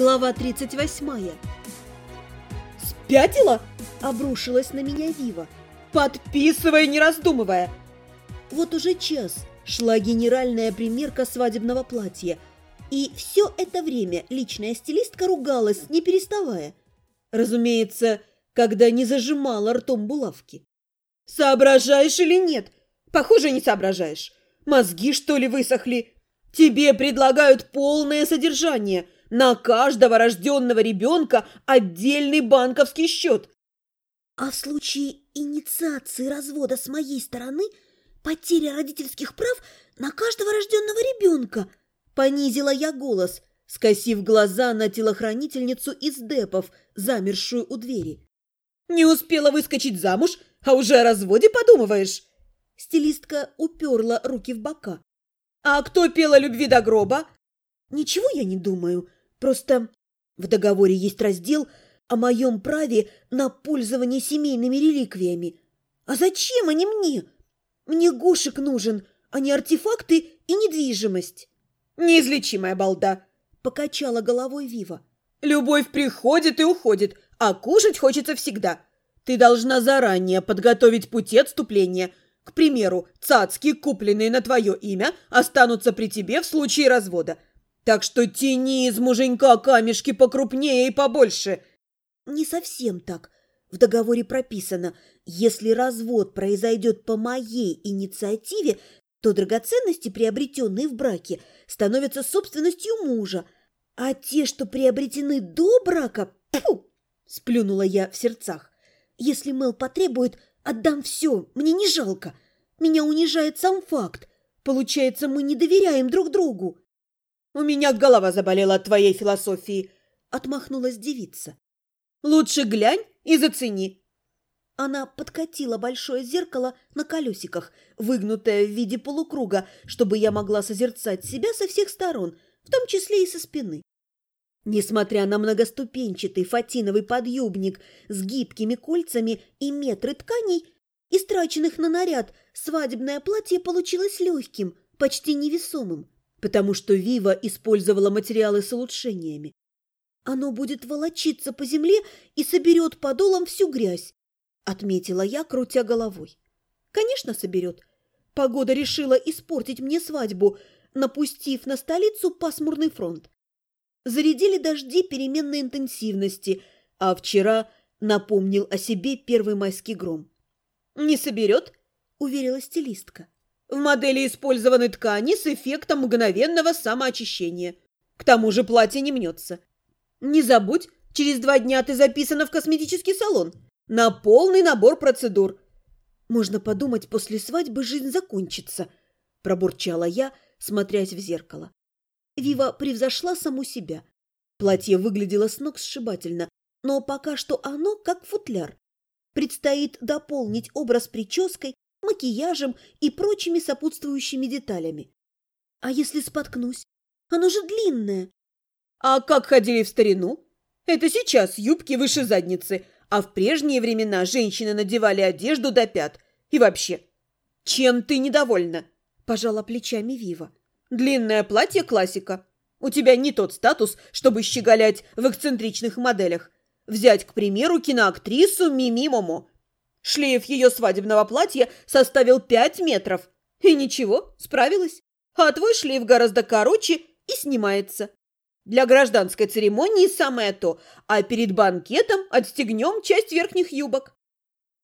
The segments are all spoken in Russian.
Глава 38. «Спятила?» – обрушилась на меня Вива. «Подписывай, не раздумывая!» Вот уже час шла генеральная примерка свадебного платья, и все это время личная стилистка ругалась, не переставая. Разумеется, когда не зажимала ртом булавки. «Соображаешь или нет? Похоже, не соображаешь. Мозги, что ли, высохли? Тебе предлагают полное содержание. На каждого рожденного ребенка отдельный банковский счет. А в случае инициации развода с моей стороны потеря родительских прав на каждого рожденного ребенка. Понизила я голос, скосив глаза на телохранительницу из депов, замершую у двери. Не успела выскочить замуж, а уже о разводе подумываешь? Стилистка уперла руки в бока. «А кто пела любви до гроба?» «Ничего я не думаю. Просто в договоре есть раздел о моем праве на пользование семейными реликвиями. А зачем они мне? Мне гушек нужен, а не артефакты и недвижимость». «Неизлечимая балда!» – покачала головой Вива. «Любовь приходит и уходит, а кушать хочется всегда. Ты должна заранее подготовить пути отступления – к примеру, цацки, купленные на твое имя, останутся при тебе в случае развода. Так что тяни из муженька камешки покрупнее и побольше. Не совсем так. В договоре прописано, если развод произойдет по моей инициативе, то драгоценности, приобретенные в браке, становятся собственностью мужа, а те, что приобретены до брака, фу, сплюнула я в сердцах. Если Мэл потребует, Отдам все, мне не жалко. Меня унижает сам факт. Получается, мы не доверяем друг другу. У меня голова заболела от твоей философии, отмахнулась девица. Лучше глянь и зацени. Она подкатила большое зеркало на колесиках, выгнутое в виде полукруга, чтобы я могла созерцать себя со всех сторон, в том числе и со спины. Несмотря на многоступенчатый фатиновый подъюбник с гибкими кольцами и метры тканей, истраченных на наряд, свадебное платье получилось легким, почти невесомым, потому что Вива использовала материалы с улучшениями. Оно будет волочиться по земле и соберет подолом всю грязь, отметила я, крутя головой. Конечно, соберет. Погода решила испортить мне свадьбу, напустив на столицу пасмурный фронт. Зарядили дожди переменной интенсивности, а вчера напомнил о себе первый майский гром. «Не соберет?» – уверила стилистка. «В модели использованы ткани с эффектом мгновенного самоочищения. К тому же платье не мнется. Не забудь, через два дня ты записана в косметический салон на полный набор процедур». «Можно подумать, после свадьбы жизнь закончится», – пробурчала я, смотрясь в зеркало. Вива превзошла саму себя. Платье выглядело с ног сшибательно, но пока что оно как футляр. Предстоит дополнить образ прической, макияжем и прочими сопутствующими деталями. А если споткнусь? Оно же длинное. А как ходили в старину? Это сейчас юбки выше задницы, а в прежние времена женщины надевали одежду до пят. И вообще, чем ты недовольна? Пожала плечами Вива. Длинное платье – классика. У тебя не тот статус, чтобы щеголять в эксцентричных моделях. Взять, к примеру, киноактрису Мими Момо. Шлейф ее свадебного платья составил пять метров. И ничего, справилась. А твой шлейф гораздо короче и снимается. Для гражданской церемонии самое то, а перед банкетом отстегнем часть верхних юбок.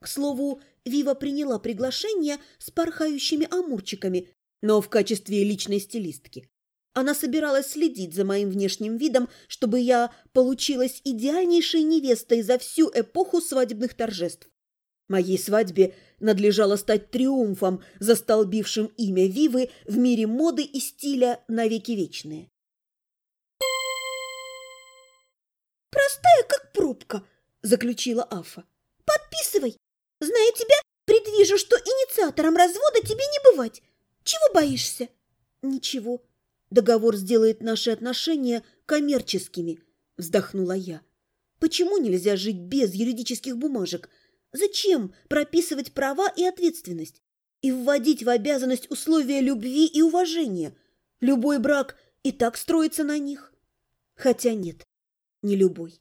К слову, Вива приняла приглашение с порхающими амурчиками, но в качестве личной стилистки. Она собиралась следить за моим внешним видом, чтобы я получилась идеальнейшей невестой за всю эпоху свадебных торжеств. Моей свадьбе надлежало стать триумфом, застолбившим имя Вивы в мире моды и стиля навеки вечные. «Простая, как пробка», – заключила Афа. «Подписывай. Зная тебя, предвижу, что инициатором развода тебе не бывать. Чего боишься? Ничего. Договор сделает наши отношения коммерческими, вздохнула я. Почему нельзя жить без юридических бумажек? Зачем прописывать права и ответственность? И вводить в обязанность условия любви и уважения? Любой брак и так строится на них. Хотя нет, не любой.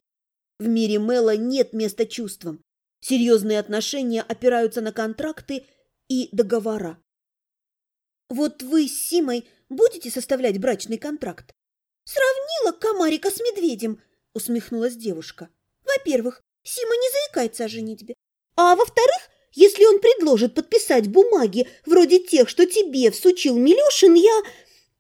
В мире Мэла нет места чувствам. Серьезные отношения опираются на контракты и договора. Вот вы с Симой будете составлять брачный контракт? Сравнила комарика с медведем, усмехнулась девушка. Во-первых, Сима не заикается о женитьбе. А во-вторых, если он предложит подписать бумаги вроде тех, что тебе всучил Милешин, я...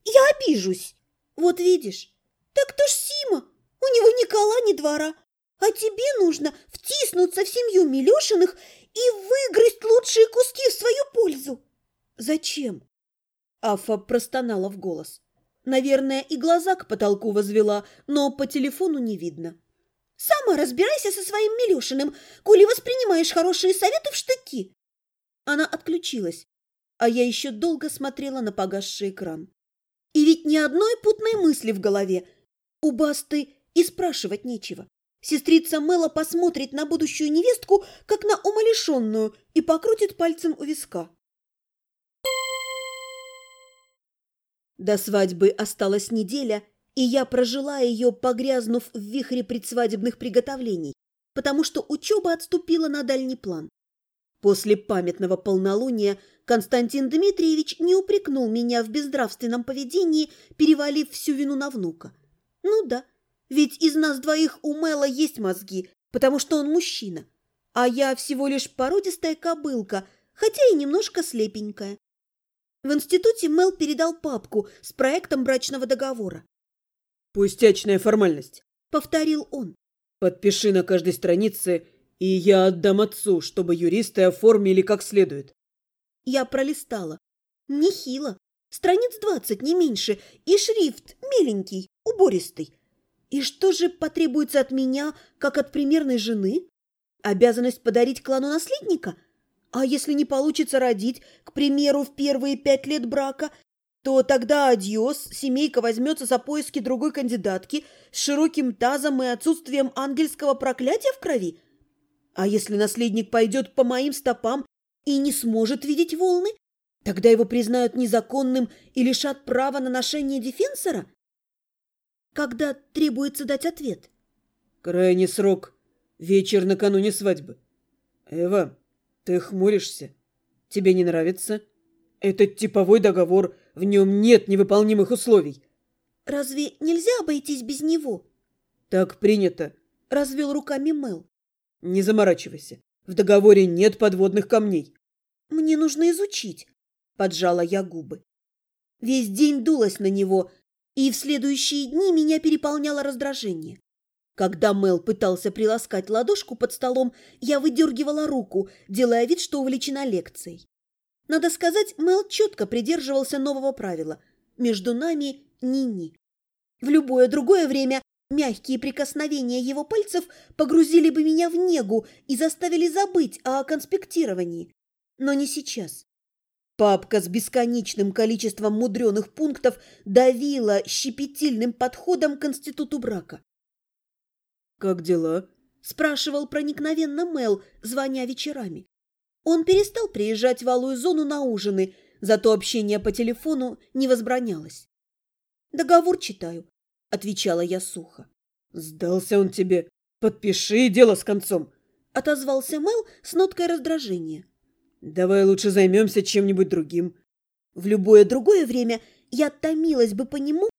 я обижусь. Вот видишь, так кто ж Сима? У него ни кола, ни двора. А тебе нужно втиснуться в семью Милешиных и выгрызть лучшие куски в свою пользу. Зачем? Афа простонала в голос. Наверное, и глаза к потолку возвела, но по телефону не видно. Сама разбирайся со своим Милешиным, коли воспринимаешь хорошие советы в штыки. Она отключилась, а я еще долго смотрела на погасший экран. И ведь ни одной путной мысли в голове. У Басты и спрашивать нечего. Сестрица Мэла посмотрит на будущую невестку, как на умалишенную, и покрутит пальцем у виска. До свадьбы осталась неделя, и я прожила ее, погрязнув в вихре предсвадебных приготовлений, потому что учеба отступила на дальний план. После памятного полнолуния Константин Дмитриевич не упрекнул меня в безнравственном поведении, перевалив всю вину на внука. Ну да, ведь из нас двоих у Мэла есть мозги, потому что он мужчина, а я всего лишь породистая кобылка, хотя и немножко слепенькая. В институте Мэл передал папку с проектом брачного договора. «Пустячная формальность», — повторил он. «Подпиши на каждой странице, и я отдам отцу, чтобы юристы оформили как следует». Я пролистала. Нехило. Страниц двадцать, не меньше, и шрифт меленький, убористый. И что же потребуется от меня, как от примерной жены? Обязанность подарить клану наследника? А если не получится родить, к примеру, в первые пять лет брака, то тогда адьос, семейка возьмется за поиски другой кандидатки с широким тазом и отсутствием ангельского проклятия в крови? А если наследник пойдет по моим стопам и не сможет видеть волны, тогда его признают незаконным и лишат права на ношение дефенсора? Когда требуется дать ответ? Крайний срок – вечер накануне свадьбы. Эва, ты хмуришься? Тебе не нравится? Этот типовой договор – в нем нет невыполнимых условий. Разве нельзя обойтись без него? Так принято. Развел руками Мэл. Не заморачивайся. В договоре нет подводных камней. Мне нужно изучить. Поджала я губы. Весь день дулась на него, и в следующие дни меня переполняло раздражение. Когда Мэл пытался приласкать ладошку под столом, я выдергивала руку, делая вид, что увлечена лекцией. Надо сказать, Мел четко придерживался нового правила. Между нами ни-ни. В любое другое время мягкие прикосновения его пальцев погрузили бы меня в негу и заставили забыть о конспектировании. Но не сейчас. Папка с бесконечным количеством мудреных пунктов давила щепетильным подходом к институту брака. «Как дела?» – спрашивал проникновенно Мел, звоня вечерами. Он перестал приезжать в алую зону на ужины, зато общение по телефону не возбранялось. «Договор читаю», — отвечала я сухо. «Сдался он тебе. Подпиши, дело с концом», — отозвался Мэл с ноткой раздражения. «Давай лучше займемся чем-нибудь другим». В любое другое время я томилась бы по нему,